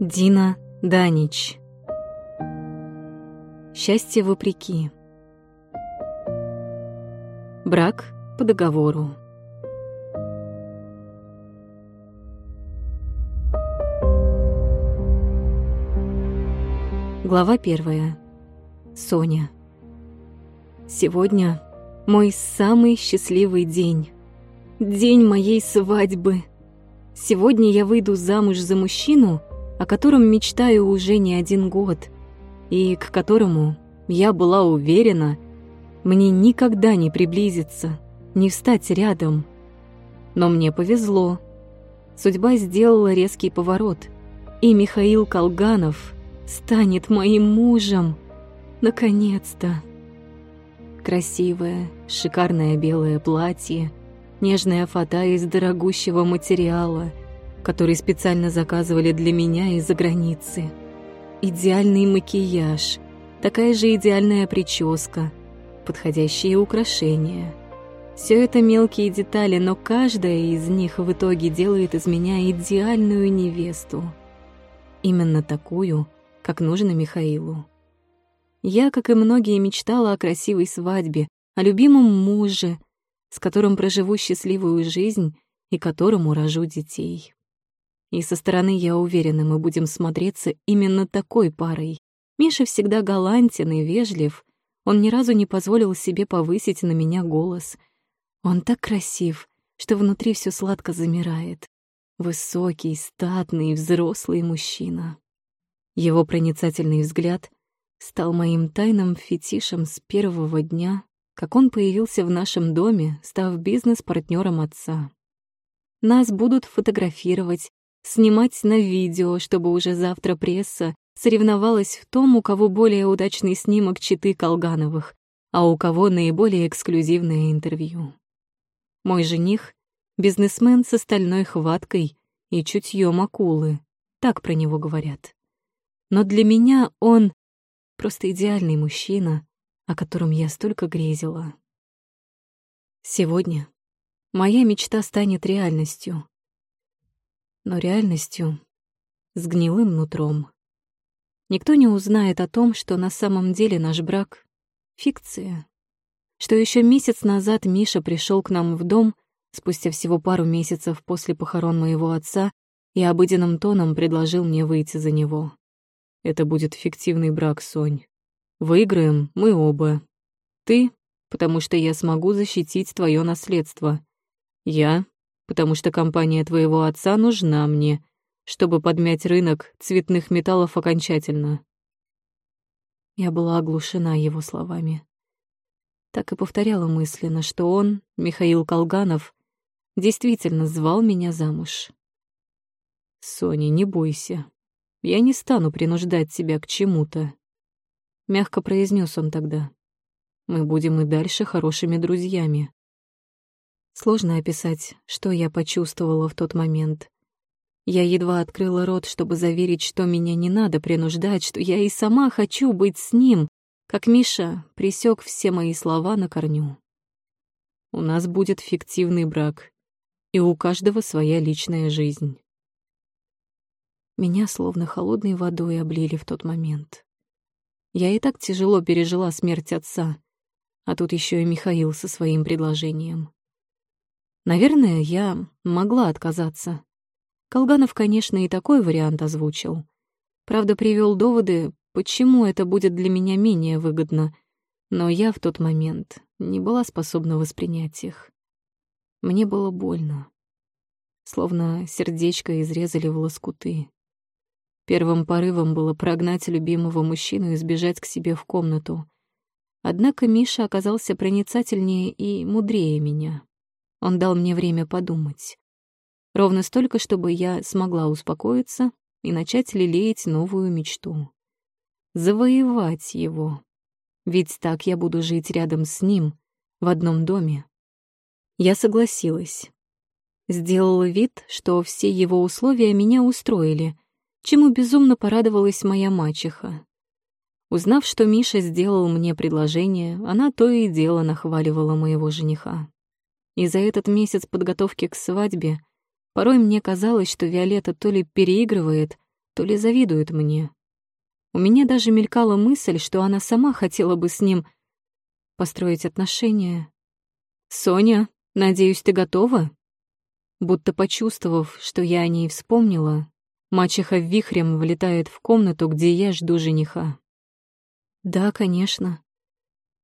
Дина Данич. Счастье вопреки. Брак по договору. Глава первая. Соня. Сегодня мой самый счастливый день. День моей свадьбы. Сегодня я выйду замуж за мужчину, о котором мечтаю уже не один год, и к которому, я была уверена, мне никогда не приблизиться, не встать рядом. Но мне повезло. Судьба сделала резкий поворот, и Михаил Колганов станет моим мужем. Наконец-то. Красивое, шикарное белое платье, нежная фата из дорогущего материала, который специально заказывали для меня из-за границы. Идеальный макияж, такая же идеальная прическа, подходящие украшения. Все это мелкие детали, но каждая из них в итоге делает из меня идеальную невесту. Именно такую, как нужно Михаилу. Я, как и многие, мечтала о красивой свадьбе, о любимом муже, с которым проживу счастливую жизнь и которому рожу детей. И со стороны, я уверена, мы будем смотреться именно такой парой. Миша всегда галантен и вежлив. Он ни разу не позволил себе повысить на меня голос. Он так красив, что внутри все сладко замирает. Высокий, статный, взрослый мужчина. Его проницательный взгляд стал моим тайным фетишем с первого дня, как он появился в нашем доме, став бизнес-партнером отца. Нас будут фотографировать, снимать на видео, чтобы уже завтра пресса соревновалась в том, у кого более удачный снимок читы Колгановых, а у кого наиболее эксклюзивное интервью. Мой жених — бизнесмен с остальной хваткой и чутьем акулы, так про него говорят. Но для меня он просто идеальный мужчина, о котором я столько грезила. Сегодня моя мечта станет реальностью. Но реальностью с гнилым нутром. Никто не узнает о том, что на самом деле наш брак — фикция. Что еще месяц назад Миша пришел к нам в дом, спустя всего пару месяцев после похорон моего отца, и обыденным тоном предложил мне выйти за него. Это будет фиктивный брак, Сонь. Выиграем мы оба. Ты, потому что я смогу защитить твое наследство. Я, потому что компания твоего отца нужна мне, чтобы подмять рынок цветных металлов окончательно. Я была оглушена его словами. Так и повторяла мысленно, что он, Михаил Колганов, действительно звал меня замуж. «Соня, не бойся. Я не стану принуждать тебя к чему-то. Мягко произнес он тогда. Мы будем и дальше хорошими друзьями. Сложно описать, что я почувствовала в тот момент. Я едва открыла рот, чтобы заверить, что меня не надо принуждать, что я и сама хочу быть с ним, как Миша присек все мои слова на корню. У нас будет фиктивный брак, и у каждого своя личная жизнь. Меня словно холодной водой облили в тот момент. Я и так тяжело пережила смерть отца, а тут еще и Михаил со своим предложением. Наверное, я могла отказаться. Колганов, конечно, и такой вариант озвучил. Правда, привел доводы, почему это будет для меня менее выгодно, но я в тот момент не была способна воспринять их. Мне было больно. Словно сердечко изрезали в лоскуты. Первым порывом было прогнать любимого мужчину и сбежать к себе в комнату. Однако Миша оказался проницательнее и мудрее меня. Он дал мне время подумать. Ровно столько, чтобы я смогла успокоиться и начать лелеять новую мечту. Завоевать его. Ведь так я буду жить рядом с ним, в одном доме. Я согласилась. Сделала вид, что все его условия меня устроили, чему безумно порадовалась моя мачеха. Узнав, что Миша сделал мне предложение, она то и дело нахваливала моего жениха. И за этот месяц подготовки к свадьбе порой мне казалось, что Виолетта то ли переигрывает, то ли завидует мне. У меня даже мелькала мысль, что она сама хотела бы с ним построить отношения. «Соня, надеюсь, ты готова?» Будто почувствовав, что я о ней вспомнила, мачеха вихрем влетает в комнату, где я жду жениха. «Да, конечно».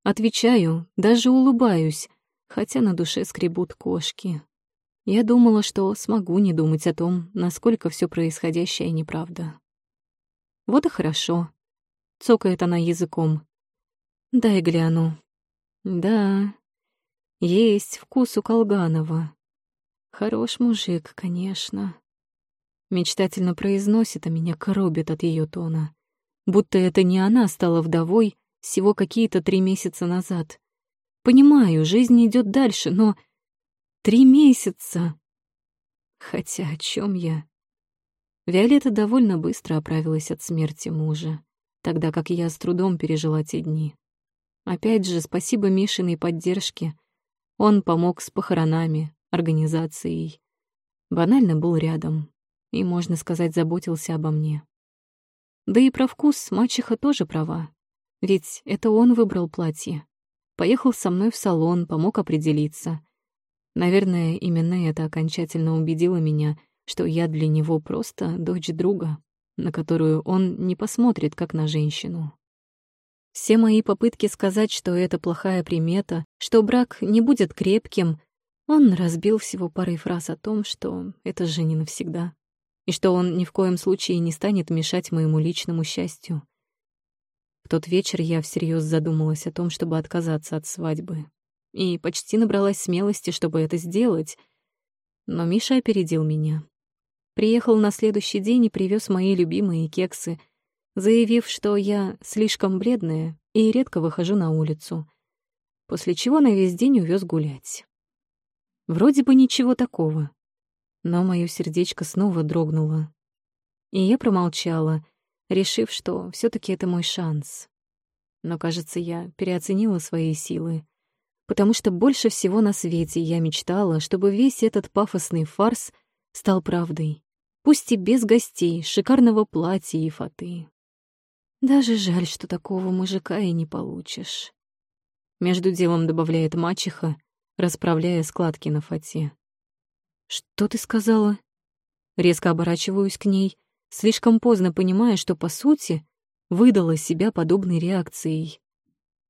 Отвечаю, даже улыбаюсь, хотя на душе скребут кошки. Я думала, что смогу не думать о том, насколько все происходящее неправда. Вот и хорошо. Цокает она языком. Дай гляну. Да, есть вкус у Колганова. Хорош мужик, конечно. Мечтательно произносит, а меня коробит от ее тона. Будто это не она стала вдовой всего какие-то три месяца назад. Понимаю, жизнь идет дальше, но... Три месяца! Хотя о чем я? Виолетта довольно быстро оправилась от смерти мужа, тогда как я с трудом пережила те дни. Опять же, спасибо Мишиной поддержке. Он помог с похоронами, организацией. Банально был рядом и, можно сказать, заботился обо мне. Да и про вкус мачеха тоже права. Ведь это он выбрал платье. Поехал со мной в салон, помог определиться. Наверное, именно это окончательно убедило меня, что я для него просто дочь друга, на которую он не посмотрит, как на женщину. Все мои попытки сказать, что это плохая примета, что брак не будет крепким, он разбил всего парой фраз о том, что это же не навсегда, и что он ни в коем случае не станет мешать моему личному счастью. В тот вечер я всерьез задумалась о том, чтобы отказаться от свадьбы, и почти набралась смелости, чтобы это сделать, но Миша опередил меня. Приехал на следующий день и привез мои любимые кексы, заявив, что я слишком бледная и редко выхожу на улицу, после чего на весь день увез гулять. Вроде бы ничего такого. Но моё сердечко снова дрогнуло. И я промолчала, решив, что все таки это мой шанс. Но, кажется, я переоценила свои силы. Потому что больше всего на свете я мечтала, чтобы весь этот пафосный фарс стал правдой. Пусть и без гостей, шикарного платья и фаты. Даже жаль, что такого мужика и не получишь. Между делом добавляет мачеха, расправляя складки на фате. «Что ты сказала?» Резко оборачиваюсь к ней, слишком поздно понимая, что, по сути, выдала себя подобной реакцией.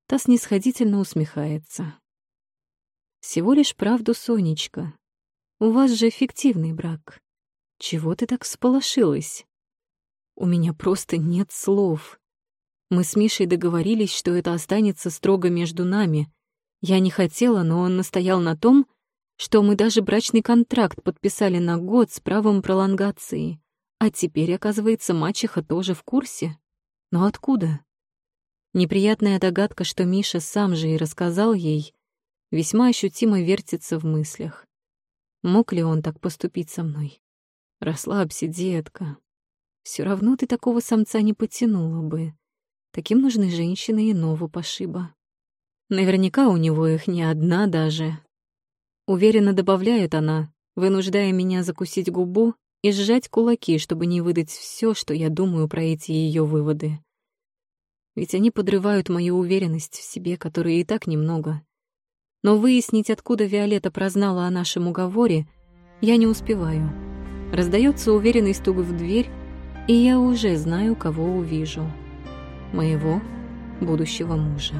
Та снисходительно усмехается. «Всего лишь правду, Сонечка. У вас же фиктивный брак. Чего ты так всполошилась?» У меня просто нет слов. Мы с Мишей договорились, что это останется строго между нами, я не хотела, но он настоял на том, что мы даже брачный контракт подписали на год с правом пролонгации. А теперь, оказывается, мачеха тоже в курсе. Но откуда? Неприятная догадка, что Миша сам же и рассказал ей, весьма ощутимо вертится в мыслях. Мог ли он так поступить со мной? Расслабься, детка. Все равно ты такого самца не потянула бы. Таким нужны женщины иного пошиба. Наверняка у него их не одна даже. Уверенно добавляет она, вынуждая меня закусить губу и сжать кулаки, чтобы не выдать все, что я думаю про эти ее выводы. Ведь они подрывают мою уверенность в себе, которой и так немного. Но выяснить, откуда Виолетта прознала о нашем уговоре, я не успеваю. Раздается уверенный стук в дверь, и я уже знаю, кого увижу. Моего будущего мужа.